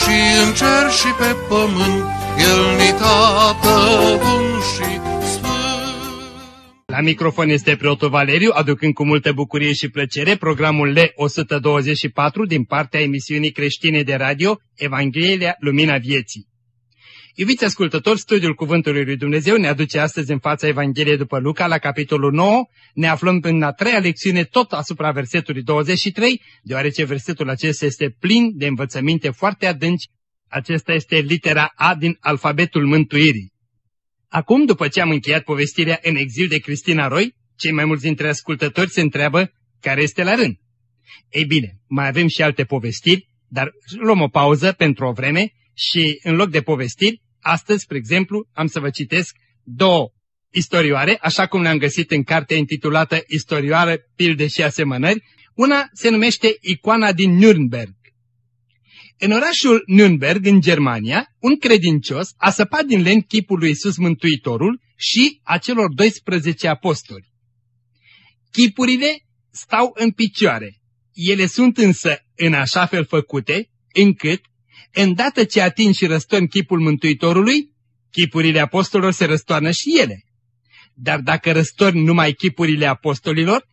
și în cer și pe pământ, El ni tată bun și la microfon este preotul Valeriu, aducând cu multă bucurie și plăcere programul L124 din partea emisiunii creștine de radio Evanghelia Lumina Vieții. Iubiți ascultători, studiul Cuvântului Lui Dumnezeu ne aduce astăzi în fața Evangheliei după Luca, la capitolul 9. Ne aflăm în a treia lecțiune tot asupra versetului 23, deoarece versetul acesta este plin de învățăminte foarte adânci. Acesta este litera A din alfabetul mântuirii. Acum, după ce am încheiat povestirea în exil de Cristina Roy, cei mai mulți dintre ascultători se întreabă care este la rând. Ei bine, mai avem și alte povestiri, dar luăm o pauză pentru o vreme și în loc de povestiri, astăzi, spre exemplu, am să vă citesc două istorioare, așa cum le-am găsit în cartea intitulată Istorioară, pilde și asemănări. Una se numește Icoana din Nürnberg. În orașul Nürnberg, în Germania, un credincios a săpat din len chipul lui Iisus Mântuitorul și a celor 12 apostoli. Chipurile stau în picioare. Ele sunt însă în așa fel făcute, încât, îndată ce ating și răstorn chipul Mântuitorului, chipurile apostolilor se răstoarnă și ele. Dar dacă răstorni numai chipurile apostolilor,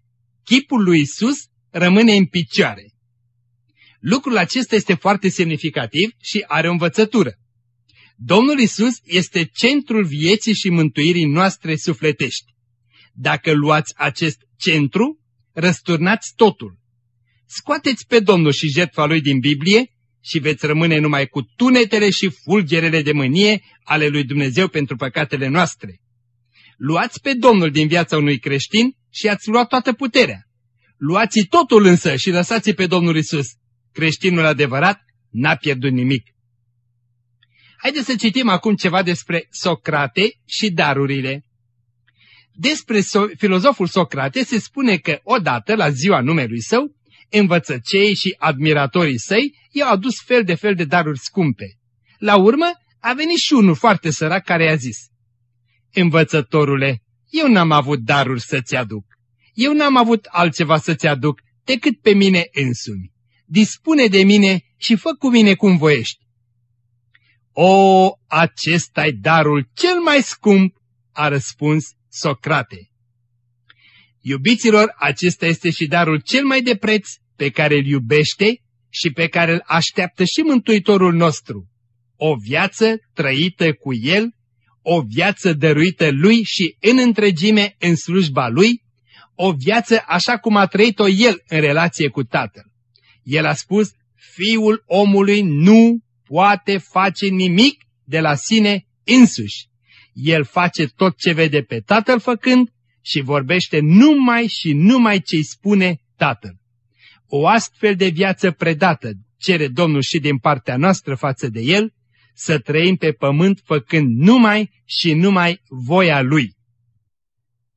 chipul lui Isus rămâne în picioare. Lucrul acesta este foarte semnificativ și are o învățătură. Domnul Isus este centrul vieții și mântuirii noastre sufletești. Dacă luați acest centru, răsturnați totul. Scoateți pe Domnul și jertfa lui din Biblie și veți rămâne numai cu tunetele și fulgerele de mânie ale lui Dumnezeu pentru păcatele noastre. Luați pe Domnul din viața unui creștin și ați luat toată puterea. Luați totul însă și lăsați pe Domnul Isus creștinul adevărat n-a pierdut nimic. Haideți să citim acum ceva despre Socrate și darurile. Despre so filozoful Socrate se spune că odată, la ziua numelui său, învățăcei și admiratorii săi i-au adus fel de fel de daruri scumpe. La urmă, a venit și unul foarte sărac care i-a zis, Învățătorule, eu n-am avut daruri să-ți aduc. Eu n-am avut altceva să-ți aduc decât pe mine însumi dispune de mine și fă cu mine cum voiești. O, acesta-i darul cel mai scump, a răspuns Socrate. Iubiților, acesta este și darul cel mai de preț pe care îl iubește și pe care îl așteaptă și Mântuitorul nostru. O viață trăită cu El, o viață dăruită Lui și în întregime în slujba Lui, o viață așa cum a trăit-o El în relație cu Tatăl. El a spus, fiul omului nu poate face nimic de la sine însuși. El face tot ce vede pe tatăl făcând și vorbește numai și numai ce-i spune tatăl. O astfel de viață predată cere Domnul și din partea noastră față de el, să trăim pe pământ făcând numai și numai voia Lui.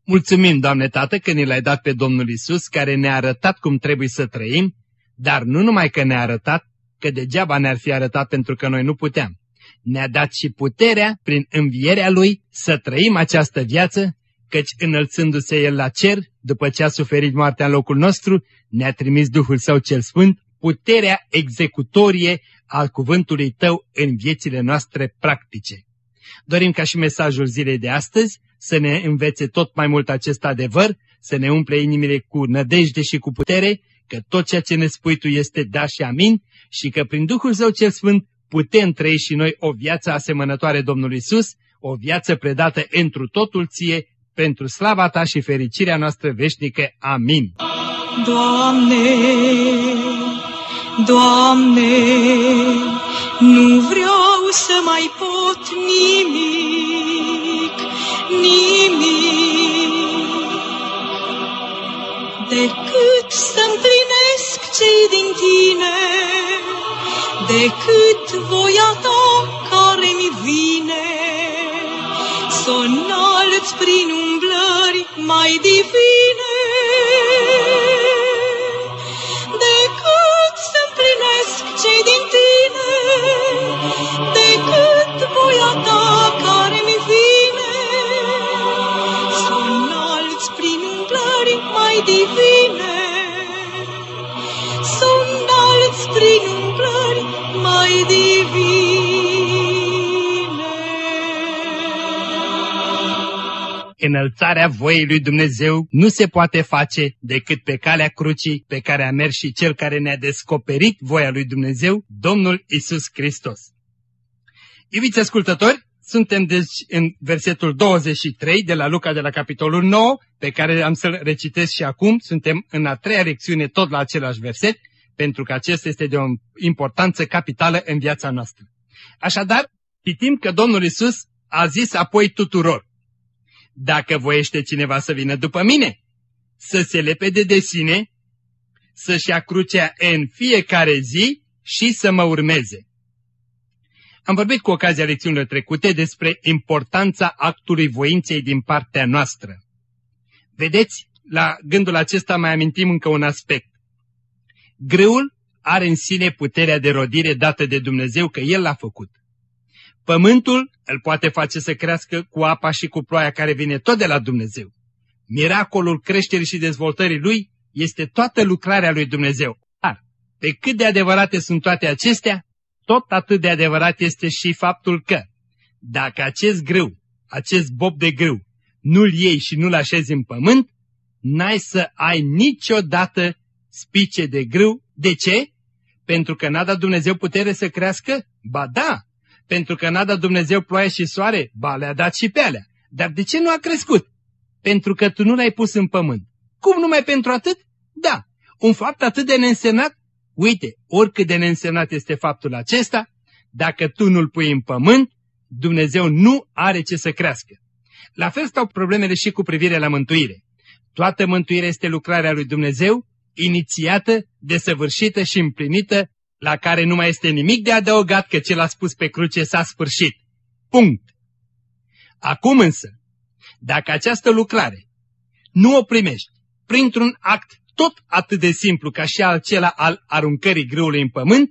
Mulțumim, Doamne Tată, că ne l-ai dat pe Domnul Isus, care ne-a arătat cum trebuie să trăim dar nu numai că ne-a arătat, că degeaba ne-ar fi arătat pentru că noi nu puteam. Ne-a dat și puterea, prin învierea Lui, să trăim această viață, căci înălțându-se El la cer, după ce a suferit moartea în locul nostru, ne-a trimis Duhul Său cel Sfânt, puterea executorie al cuvântului Tău în viețile noastre practice. Dorim ca și mesajul zilei de astăzi să ne învețe tot mai mult acest adevăr, să ne umple inimile cu nădejde și cu putere că tot ceea ce ne spui Tu este da și amin și că prin Duhul Său cel Sfânt putem trăi și noi o viață asemănătoare Domnului Isus, o viață predată întru totul Ție, pentru slava Ta și fericirea noastră veșnică. Amin. Doamne, Doamne, nu vreau să mai pot nimic, nimic, decât să-mi cei din tine, decât voia ta care mi vine. Să înalți prin umblări mai divine, decât să împlinesc cei din tine, decât voia ta care mi vine. Să înalți prin umblări mai divine, să înalți prin umblări mai divine. Înălțarea voii lui Dumnezeu nu se poate face decât pe calea crucii pe care a mers și Cel care ne-a descoperit voia lui Dumnezeu, Domnul Isus Hristos. Iubiți ascultători, suntem deci în versetul 23 de la Luca de la capitolul 9, pe care am să-l recitesc și acum. Suntem în a treia lecțiune tot la același verset, pentru că acesta este de o importanță capitală în viața noastră. Așadar, citim că Domnul Isus a zis apoi tuturor, dacă voiește cineva să vină după mine, să se lepede de sine, să-și ia crucea în fiecare zi și să mă urmeze. Am vorbit cu ocazia lecțiunilor trecute despre importanța actului voinței din partea noastră. Vedeți, la gândul acesta mai amintim încă un aspect. Grâul are în sine puterea de rodire dată de Dumnezeu că El l-a făcut. Pământul îl poate face să crească cu apa și cu ploaia care vine tot de la Dumnezeu. Miracolul creșterii și dezvoltării lui este toată lucrarea lui Dumnezeu. Dar, pe cât de adevărate sunt toate acestea, tot atât de adevărat este și faptul că, dacă acest grâu, acest bob de grâu, nu-l iei și nu-l așezi în pământ, n-ai să ai niciodată spice de grâu. De ce? Pentru că n-a dat Dumnezeu putere să crească? Ba da! Pentru că n-a dat Dumnezeu ploaie și soare? Ba le-a dat și pe alea. Dar de ce nu a crescut? Pentru că tu nu l-ai pus în pământ. Cum numai pentru atât? Da, un fapt atât de neînsemnat? Uite, oricât de neînsemnat este faptul acesta, dacă tu nu-l pui în pământ, Dumnezeu nu are ce să crească. La fel stau problemele și cu privire la mântuire. Toată mântuirea este lucrarea lui Dumnezeu, inițiată, desăvârșită și împlinită, la care nu mai este nimic de adăugat că ce a spus pe cruce s-a sfârșit. Punct. Acum însă, dacă această lucrare nu o primești printr-un act tot atât de simplu ca și acela al aruncării grâului în pământ,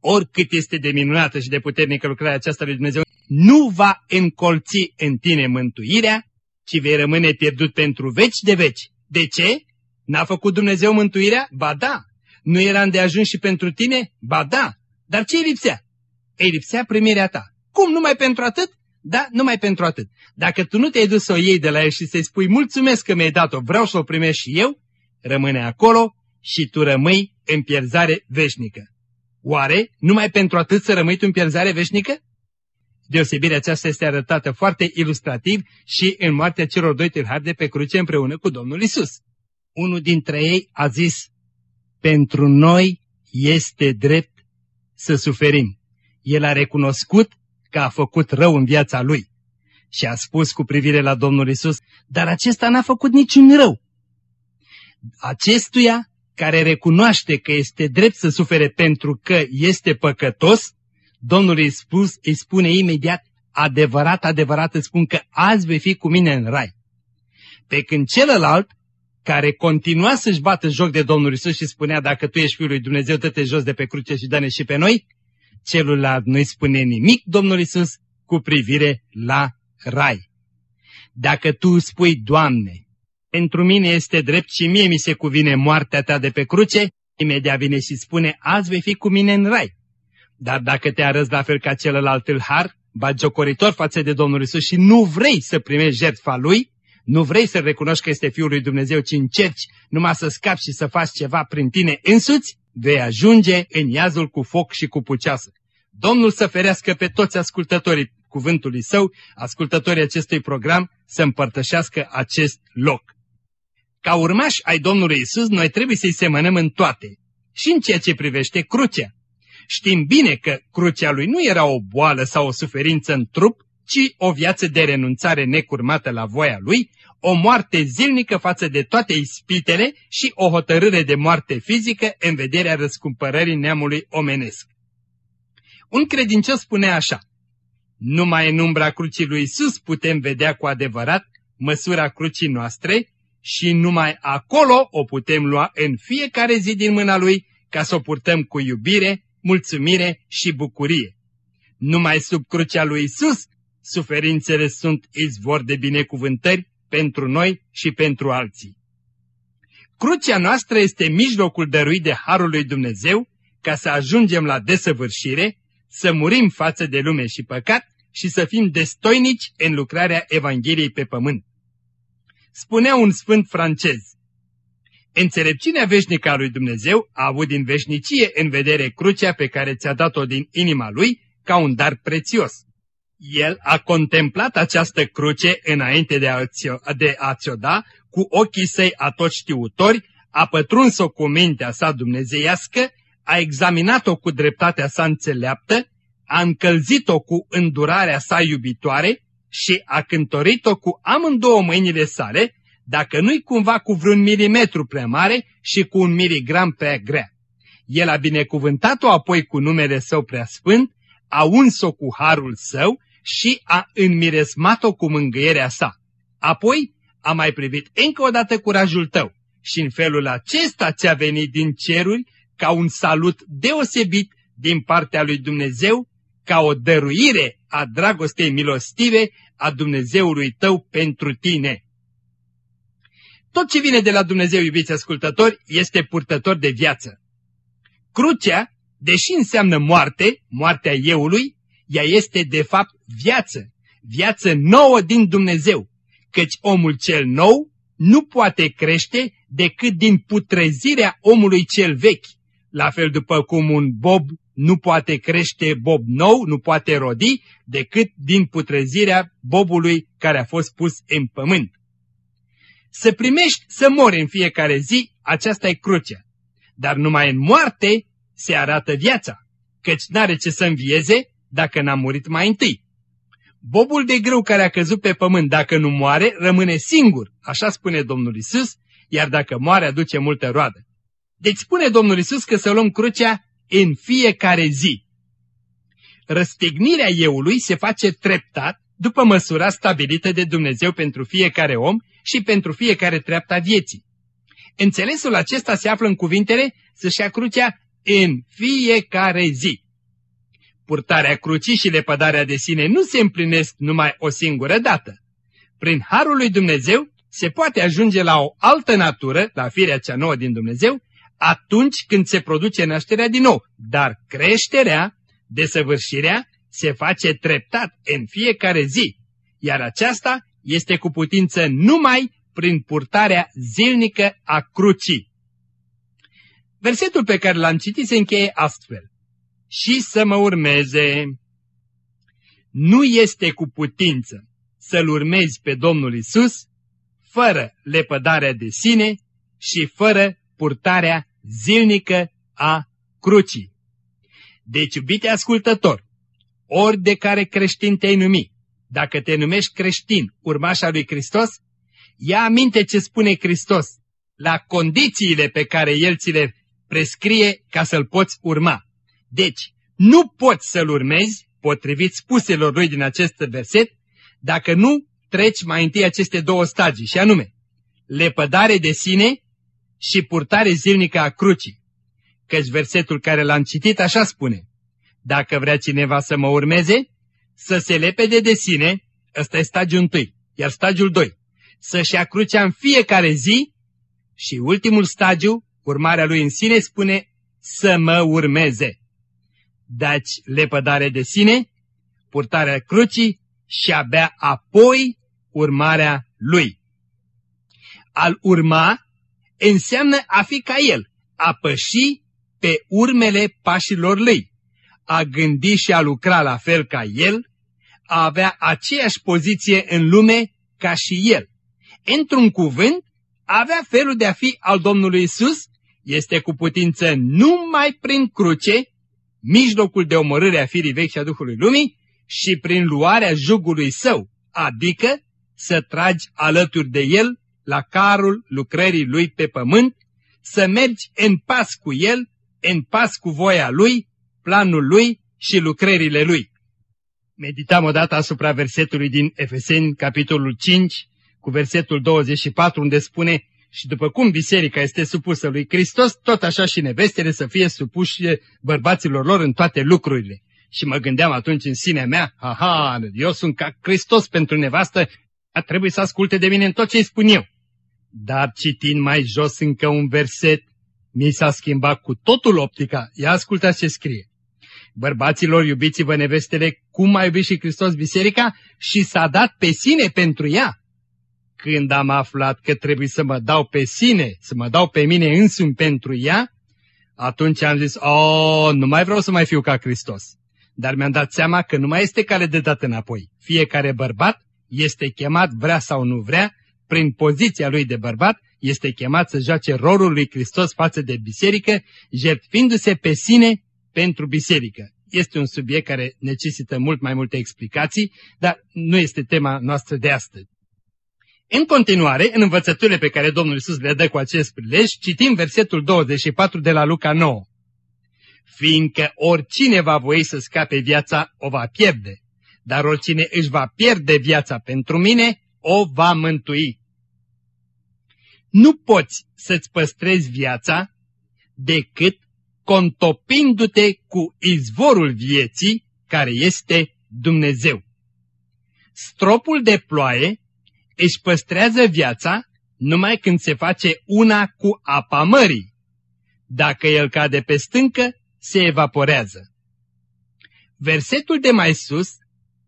oricât este de minunată și de puternică lucrarea aceasta lui Dumnezeu, nu va încolți în tine mântuirea, ci vei rămâne pierdut pentru veci de veci. De ce? N-a făcut Dumnezeu mântuirea? Ba da. Nu era ajuns și pentru tine? Ba da. Dar ce îi lipsea? Îi lipsea primirea ta. Cum? Numai pentru atât? Da, numai pentru atât. Dacă tu nu te-ai dus să o iei de la el și să-i spui mulțumesc că mi-ai dat-o, vreau să o primești și eu, rămâne acolo și tu rămâi în pierzare veșnică. Oare numai pentru atât să rămâi tu în pierzare veșnică? Deosebirea aceasta este arătată foarte ilustrativ și în moartea celor doi tâlhari de pe cruce împreună cu Domnul Isus. Unul dintre ei a zis, pentru noi este drept să suferim. El a recunoscut că a făcut rău în viața lui și a spus cu privire la Domnul Isus, dar acesta n-a făcut niciun rău. Acestuia care recunoaște că este drept să sufere pentru că este păcătos, Domnul îi, spus, îi spune imediat, adevărat, adevărat îți spun că azi vei fi cu mine în rai. Pe când celălalt, care continua să-și bată joc de Domnul Isus și spunea, dacă tu ești Fiul lui Dumnezeu, dă-te jos de pe cruce și dă-ne și pe noi, celălalt nu-i spune nimic Domnul Isus cu privire la rai. Dacă tu spui, Doamne, pentru mine este drept și mie mi se cuvine moartea ta de pe cruce, imediat vine și spune, azi vei fi cu mine în rai. Dar dacă te arăți la fel ca celălalt tâlhar, bagiocoritor față de Domnul Isus și nu vrei să primești jertfa Lui, nu vrei să recunoști că este Fiul lui Dumnezeu, ci încerci numai să scapi și să faci ceva prin tine însuți, vei ajunge în iazul cu foc și cu puceasă. Domnul să ferească pe toți ascultătorii cuvântului său, ascultătorii acestui program, să împărtășească acest loc. Ca urmași ai Domnului Isus, noi trebuie să-i semănăm în toate, și în ceea ce privește crucea. Știm bine că crucea lui nu era o boală sau o suferință în trup, ci o viață de renunțare necurmată la voia lui, o moarte zilnică față de toate ispitele și o hotărâre de moarte fizică în vederea răscumpărării neamului omenesc. Un credincios spune așa, numai în umbra crucii lui Isus putem vedea cu adevărat măsura crucii noastre și numai acolo o putem lua în fiecare zi din mâna Lui ca să o purtăm cu iubire, mulțumire și bucurie. Numai sub crucea lui Isus suferințele sunt izvor de binecuvântări pentru noi și pentru alții. Crucea noastră este mijlocul dăruit de Harul lui Dumnezeu ca să ajungem la desăvârșire, să murim față de lume și păcat și să fim destoinici în lucrarea Evangheliei pe pământ. Spunea un sfânt francez, Înțelepciunea veșnică a lui Dumnezeu a avut din veșnicie în vedere crucea pe care ți-a dat-o din inima lui ca un dar prețios. El a contemplat această cruce înainte de a ți-o da cu ochii săi atotștiutori, a pătruns-o cu mintea sa dumnezeiască, a examinat-o cu dreptatea sa înțeleaptă, a încălzit-o cu îndurarea sa iubitoare și a cântorit-o cu amândouă mâinile sale, dacă nu-i cumva cu vreun milimetru prea mare și cu un miligram prea grea. El a binecuvântat-o apoi cu numele său prea sfânt, a uns-o cu harul său și a înmiresmat-o cu mângâierea sa. Apoi a mai privit încă o dată curajul tău și în felul acesta ți-a venit din ceruri ca un salut deosebit din partea lui Dumnezeu, ca o dăruire a dragostei milostive a Dumnezeului tău pentru tine. Tot ce vine de la Dumnezeu, iubiți ascultători, este purtător de viață. Crucea, deși înseamnă moarte, moartea euului, ea este de fapt viață, viață nouă din Dumnezeu, căci omul cel nou nu poate crește decât din putrezirea omului cel vechi, la fel după cum un bob nu poate crește bob nou, nu poate rodi, decât din putrezirea bobului care a fost pus în pământ. Să primești să mori în fiecare zi, aceasta e crucea. Dar numai în moarte se arată viața, căci n-are ce să învieze dacă n-a murit mai întâi. Bobul de grâu care a căzut pe pământ, dacă nu moare, rămâne singur, așa spune Domnul Isus, iar dacă moare aduce multă roadă. Deci spune Domnul Isus că să luăm crucea în fiecare zi. Răstignirea euului se face treptat după măsura stabilită de Dumnezeu pentru fiecare om și pentru fiecare treapta vieții. Înțelesul acesta se află în cuvintele să-și ia crucea în fiecare zi. Purtarea crucii și lepădarea de sine nu se împlinesc numai o singură dată. Prin Harul lui Dumnezeu se poate ajunge la o altă natură, la firea cea nouă din Dumnezeu, atunci când se produce nașterea din nou, dar creșterea, desăvârșirea, se face treptat în fiecare zi, iar aceasta este cu putință numai prin purtarea zilnică a crucii. Versetul pe care l-am citit se încheie astfel. Și să mă urmeze. Nu este cu putință să-L urmezi pe Domnul Isus fără lepădarea de sine și fără purtarea zilnică a crucii. Deci, iubite ascultător, ori de care creștin te-ai numi, dacă te numești creștin, urmașa lui Hristos, ia aminte ce spune Hristos la condițiile pe care El ți le prescrie ca să-L poți urma. Deci, nu poți să-L urmezi, potrivit spuselor lui din acest verset, dacă nu treci mai întâi aceste două stagii, și anume, lepădare de sine și purtare zilnică a crucii. Căci versetul care l-am citit așa spune, Dacă vrea cineva să mă urmeze, să se lepede de sine, ăsta e stagiul întâi, iar stagiul 2, să-și ia crucea în fiecare zi și ultimul stagiu, urmarea lui în sine, spune să mă urmeze. Deci lepădare de sine, purtarea crucii și abia apoi urmarea lui. Al urma înseamnă a fi ca el, a păși pe urmele pașilor lui, a gândi și a lucra la fel ca el, a avea aceeași poziție în lume ca și el. Într-un cuvânt, a avea felul de a fi al Domnului Isus este cu putință numai prin cruce, mijlocul de omorâre a firii vechi și a Duhului Lumii, și prin luarea jugului său, adică să tragi alături de el la carul lucrării lui pe pământ, să mergi în pas cu el, în pas cu voia lui, planul lui și lucrările Lui. Meditam odată asupra versetului din Efeseni, capitolul 5, cu versetul 24, unde spune și după cum biserica este supusă lui Hristos, tot așa și nevestele să fie supuși bărbaților lor în toate lucrurile. Și mă gândeam atunci în sinea mea, aha, eu sunt ca Hristos pentru nevastă, trebuie să asculte de mine în tot ce îi spun eu. Dar citind mai jos încă un verset, mi s-a schimbat cu totul optica. Ia ascultați ce scrie. Bărbaților, iubiți-vă nevestele cum a iubit și Hristos biserica și s-a dat pe sine pentru ea. Când am aflat că trebuie să mă dau pe sine, să mă dau pe mine însumi pentru ea, atunci am zis, oh, nu mai vreau să mai fiu ca Hristos. Dar mi-am dat seama că nu mai este cale de dat înapoi. Fiecare bărbat este chemat, vrea sau nu vrea, prin poziția lui de bărbat, este chemat să joace rolul lui Hristos față de biserică, jertfindu-se pe sine pentru biserică. Este un subiect care necesită mult mai multe explicații, dar nu este tema noastră de astăzi. În continuare, în învățăturile pe care Domnul Iisus le dă cu acest prilej, citim versetul 24 de la Luca 9. Fiindcă oricine va voi să scape viața, o va pierde, dar oricine își va pierde viața pentru mine, o va mântui. Nu poți să-ți păstrezi viața decât contopindu-te cu izvorul vieții care este Dumnezeu. Stropul de ploaie își păstrează viața numai când se face una cu apa mării. Dacă el cade pe stâncă, se evaporează. Versetul de mai sus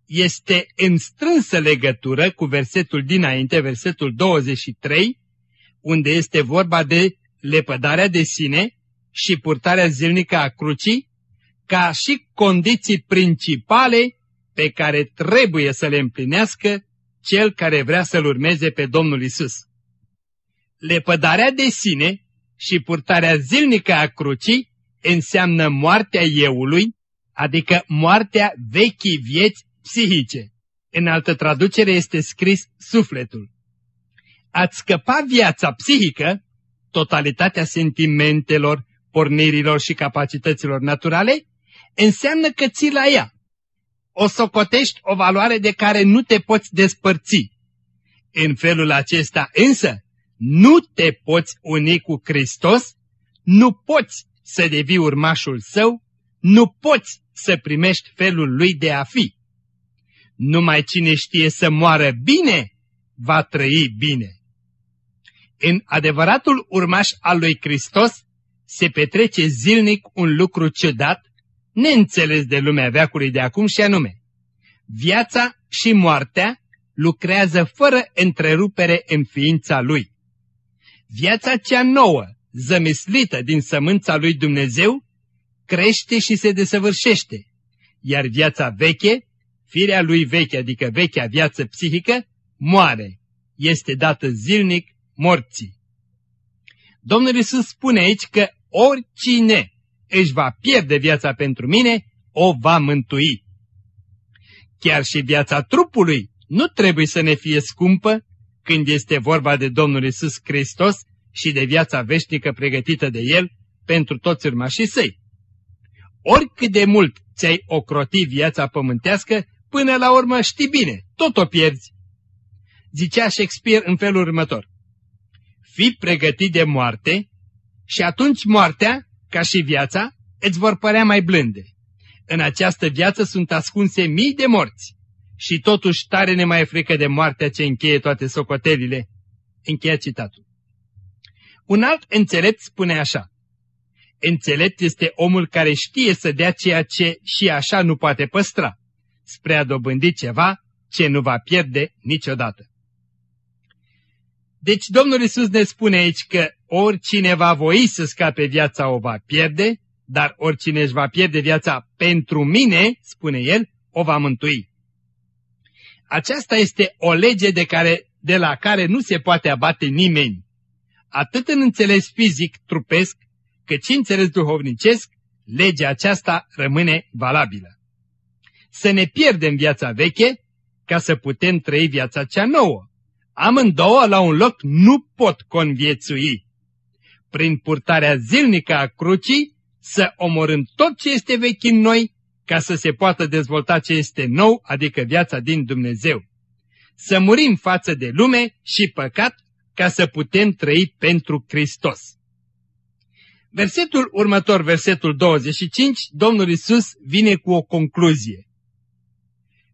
este în strânsă legătură cu versetul dinainte, versetul 23, unde este vorba de lepădarea de sine și purtarea zilnică a crucii, ca și condiții principale pe care trebuie să le împlinească cel care vrea să-L urmeze pe Domnul Isus. Lepădarea de sine și purtarea zilnică a crucii înseamnă moartea euului, adică moartea vechii vieți psihice. În altă traducere este scris sufletul. Ați scăpa viața psihică, totalitatea sentimentelor, pornirilor și capacităților naturale, înseamnă că ții la ea. O socotești o valoare de care nu te poți despărți. În felul acesta însă, nu te poți uni cu Hristos, nu poți să devii urmașul său, nu poți să primești felul lui de a fi. Numai cine știe să moară bine, va trăi bine. În adevăratul urmaș al lui Hristos se petrece zilnic un lucru ciudat, neînțeles de lumea veacului de acum și anume. Viața și moartea lucrează fără întrerupere în ființa lui. Viața cea nouă, zămislită din sămânța lui Dumnezeu, crește și se desăvârșește, iar viața veche, firea lui veche, adică vechea viață psihică, moare, este dată zilnic morții. Domnul Iisus spune aici că oricine își va pierde viața pentru mine, o va mântui. Chiar și viața trupului nu trebuie să ne fie scumpă când este vorba de Domnul Isus Hristos și de viața veșnică pregătită de El pentru toți urmașii săi. Oricât de mult ți-ai ocroti viața pământească, până la urmă știi bine, tot o pierzi. Zicea Shakespeare în felul următor. Fii pregătit de moarte și atunci moartea, ca și viața, îți vor părea mai blânde. În această viață sunt ascunse mii de morți și totuși tare ne mai e frică de moartea ce încheie toate socotelile. Încheia citatul. Un alt înțelept spune așa. Înțelept este omul care știe să dea ceea ce și așa nu poate păstra, spre a dobândi ceva ce nu va pierde niciodată. Deci Domnul Isus ne spune aici că oricine va voi să scape viața o va pierde, dar oricine își va pierde viața pentru mine, spune el, o va mântui. Aceasta este o lege de, care, de la care nu se poate abate nimeni. Atât în înțeles fizic, trupesc, cât și înțeles duhovnicesc, legea aceasta rămâne valabilă. Să ne pierdem viața veche ca să putem trăi viața cea nouă. Amândouă la un loc nu pot conviețui. Prin purtarea zilnică a crucii, să omorâm tot ce este vechi în noi, ca să se poată dezvolta ce este nou, adică viața din Dumnezeu. Să murim față de lume și păcat ca să putem trăi pentru Hristos. Versetul următor, versetul 25, Domnul Isus vine cu o concluzie.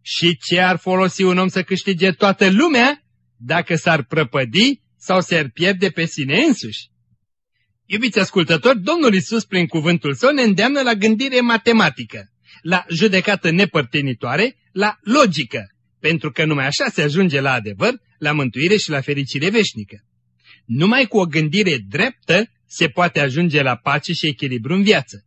Și ce ar folosi un om să câștige toată lumea dacă s-ar prăpădi sau s-ar pierde pe sine însuși? Iubiți ascultători, Domnul Isus prin cuvântul său ne îndeamnă la gândire matematică, la judecată nepărtenitoare, la logică, pentru că numai așa se ajunge la adevăr, la mântuire și la fericire veșnică. Numai cu o gândire dreptă se poate ajunge la pace și echilibru în viață.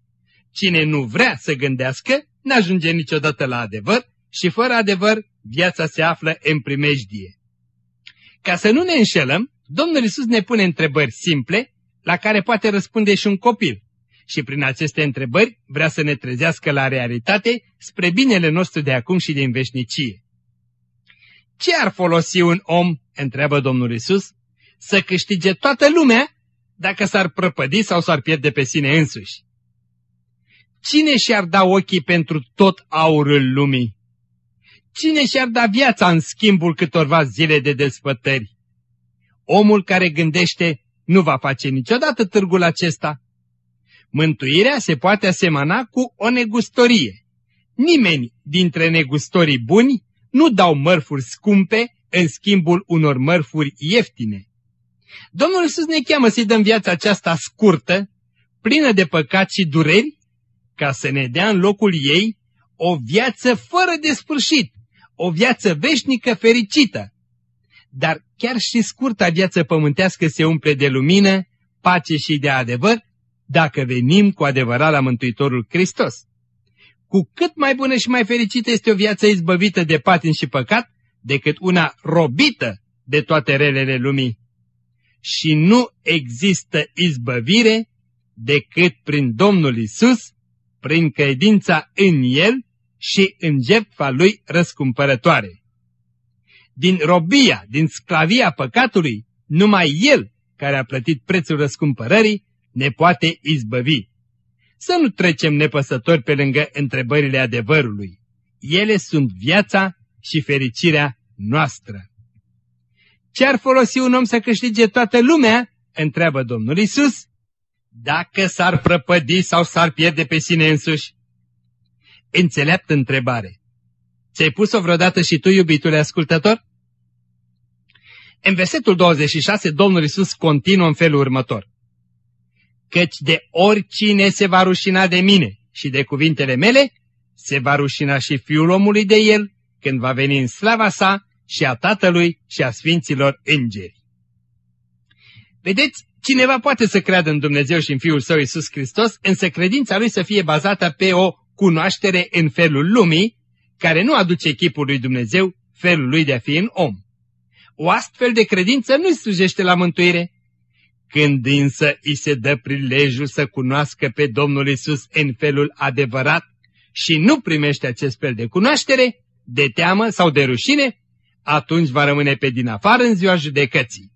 Cine nu vrea să gândească, n-ajunge niciodată la adevăr și fără adevăr viața se află în primejdie. Ca să nu ne înșelăm, Domnul Isus ne pune întrebări simple la care poate răspunde și un copil. Și prin aceste întrebări vrea să ne trezească la realitate spre binele nostru de acum și din veșnicie. Ce ar folosi un om, întreabă Domnul Isus, să câștige toată lumea dacă s-ar prăpădi sau s-ar pierde pe sine însuși? Cine și-ar da ochii pentru tot aurul lumii? Cine și-ar da viața în schimbul câtorva zile de despătări? Omul care gândește nu va face niciodată târgul acesta. Mântuirea se poate asemăna cu o negustorie. Nimeni dintre negustorii buni nu dau mărfuri scumpe în schimbul unor mărfuri ieftine. Domnul Iisus ne cheamă să-i dăm viața aceasta scurtă, plină de păcat și dureri, ca să ne dea în locul ei o viață fără de sfârșit, o viață veșnică fericită. Dar chiar și scurta viață pământească se umple de lumină, pace și de adevăr, dacă venim cu adevărat la Mântuitorul Hristos. Cu cât mai bună și mai fericită este o viață izbăvită de patin și păcat, decât una robită de toate relele lumii. Și nu există izbăvire decât prin Domnul Isus, prin credința în El și în jertfa Lui răscumpărătoare. Din robia, din sclavia păcatului, numai El, care a plătit prețul răscumpărării, ne poate izbăvi. Să nu trecem nepăsători pe lângă întrebările adevărului. Ele sunt viața și fericirea noastră. Ce ar folosi un om să câștige toată lumea? Întreabă Domnul Isus. Dacă s-ar prăpădi sau s-ar pierde pe sine însuși. Înțeleaptă întrebare. Ți-ai pus-o vreodată și tu, iubitule ascultător? În versetul 26, Domnul Isus continuă în felul următor. Căci de oricine se va rușina de mine și de cuvintele mele, se va rușina și Fiul omului de el, când va veni în slava sa și a Tatălui și a Sfinților Îngeri. Vedeți, cineva poate să creadă în Dumnezeu și în Fiul Său Isus Hristos, însă credința lui să fie bazată pe o cunoaștere în felul lumii, care nu aduce chipul lui Dumnezeu, felul lui de a fi în om. O astfel de credință nu-i slujește la mântuire. Când însă îi se dă prilejul să cunoască pe Domnul Isus în felul adevărat și nu primește acest fel de cunoaștere, de teamă sau de rușine, atunci va rămâne pe din afară în ziua judecății.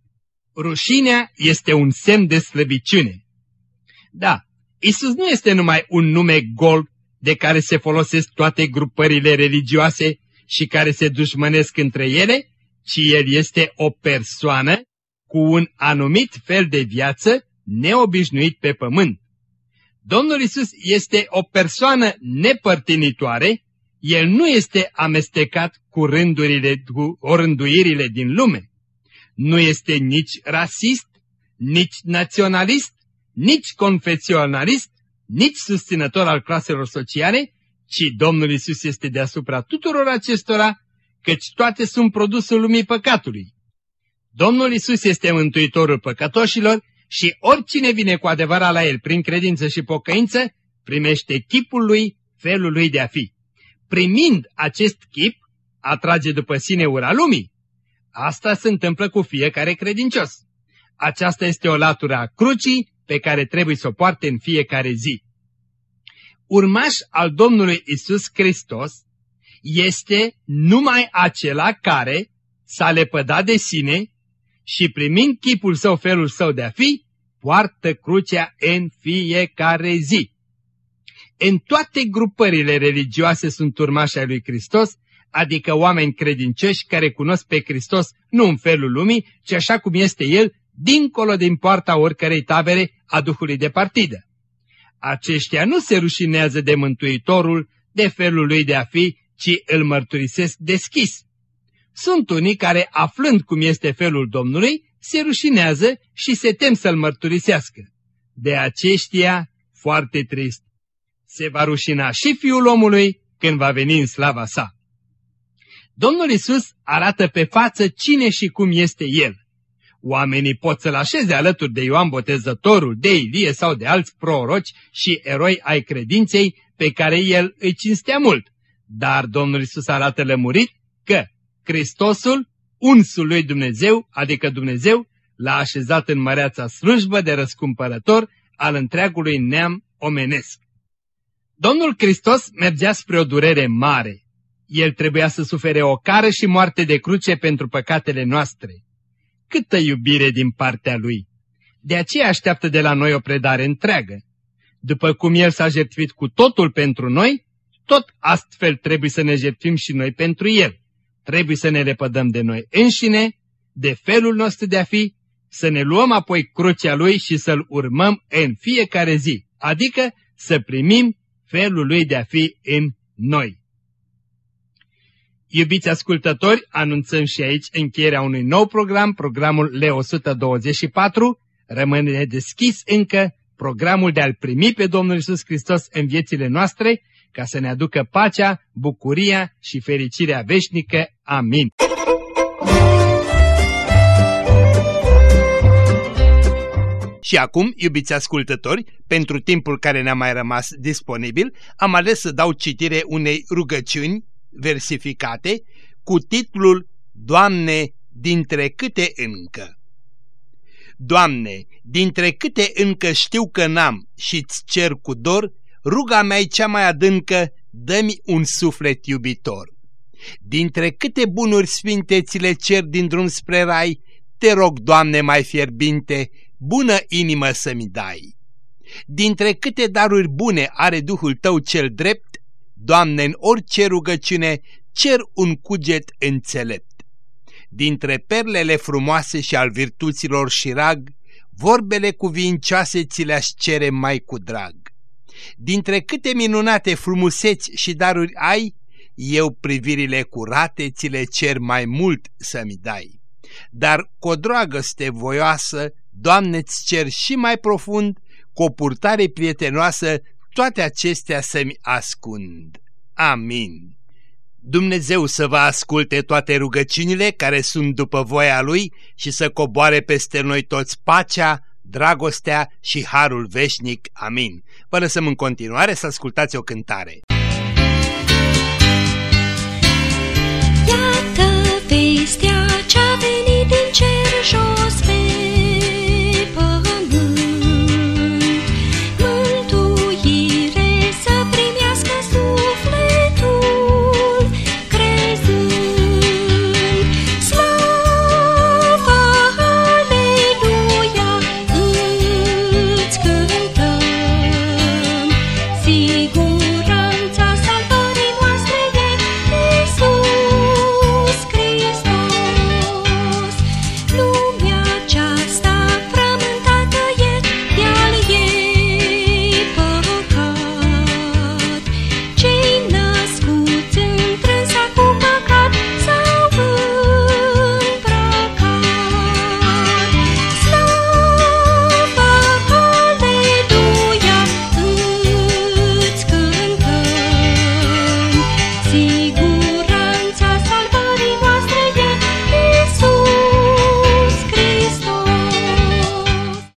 Rușinea este un semn de slăbiciune. Da, Isus nu este numai un nume gol de care se folosesc toate grupările religioase și care se dușmănesc între ele, ci El este o persoană cu un anumit fel de viață neobișnuit pe pământ. Domnul Isus este o persoană nepărtinitoare, El nu este amestecat cu rândurile, cu orânduirile din lume. Nu este nici rasist, nici naționalist, nici confesionalist, nici susținător al claselor sociale, ci Domnul Isus este deasupra tuturor acestora, căci toate sunt produsul lumii păcatului. Domnul Isus este mântuitorul păcătoșilor și oricine vine cu adevărat la El prin credință și pocăință, primește chipul lui, felul lui de a fi. Primind acest chip, atrage după sine ura lumii. Asta se întâmplă cu fiecare credincios. Aceasta este o latură a crucii pe care trebuie să o poarte în fiecare zi. Urmaș al Domnului Isus Hristos este numai acela care s-a lepădat de sine și primind chipul său, felul său de a fi, poartă crucea în fiecare zi. În toate grupările religioase sunt urmași ai lui Hristos, adică oameni credincioși care cunosc pe Hristos nu în felul lumii, ci așa cum este El, dincolo din poarta oricărei tabere a Duhului de partidă. Aceștia nu se rușinează de Mântuitorul, de felul lui de a fi, ci îl mărturisesc deschis. Sunt unii care, aflând cum este felul Domnului, se rușinează și se tem să-l mărturisească. De aceștia, foarte trist, se va rușina și Fiul omului când va veni în slava sa. Domnul Isus arată pe față cine și cum este El. Oamenii pot să-L așeze alături de Ioan Botezătorul, de Ilie sau de alți proroci și eroi ai credinței pe care El îi cinstea mult. Dar Domnul Isus arată lămurit că Hristosul, unsul lui Dumnezeu, adică Dumnezeu, l-a așezat în măreața slujbă de răscumpărător al întreagului neam omenesc. Domnul Hristos mergea spre o durere mare. El trebuia să sufere o cară și moarte de cruce pentru păcatele noastre. Câtă iubire din partea Lui! De aceea așteaptă de la noi o predare întreagă. După cum El s-a jertfit cu totul pentru noi, tot astfel trebuie să ne jertfim și noi pentru El. Trebuie să ne lepădăm de noi înșine, de felul nostru de a fi, să ne luăm apoi crucea Lui și să-L urmăm în fiecare zi, adică să primim felul Lui de a fi în noi. Iubiți ascultători, anunțăm și aici încheierea unui nou program, programul L124. Rămâne deschis încă programul de a-L primi pe Domnul Isus Hristos în viețile noastre, ca să ne aducă pacea, bucuria și fericirea veșnică. Amin. Și acum, iubiți ascultători, pentru timpul care ne-a mai rămas disponibil, am ales să dau citire unei rugăciuni versificate cu titlul Doamne, dintre câte încă. Doamne, dintre câte încă știu că n-am și-ți cer cu dor, ruga mea cea mai adâncă, dă-mi un suflet iubitor. Dintre câte bunuri sfinte ți le cer din drum spre rai, te rog, Doamne, mai fierbinte, bună inimă să-mi dai. Dintre câte daruri bune are Duhul tău cel drept, Doamne, în orice rugăciune, cer un cuget înțelept. Dintre perlele frumoase și al virtuților și rag, vorbele cuvincioase ți le-aș cere mai cu drag. Dintre câte minunate frumuseți și daruri ai, eu privirile curate ți le cer mai mult să-mi dai. Dar cu o dragoste voioasă, Doamne-ți cer și mai profund, cu o purtare prietenoasă, toate acestea să-mi ascund. Amin. Dumnezeu să vă asculte toate rugăciunile care sunt după voia Lui și să coboare peste noi toți pacea, dragostea și harul veșnic. Amin. Vă lăsăm în continuare să ascultați o cântare. Iată vestea ce-a venit din cer jos pe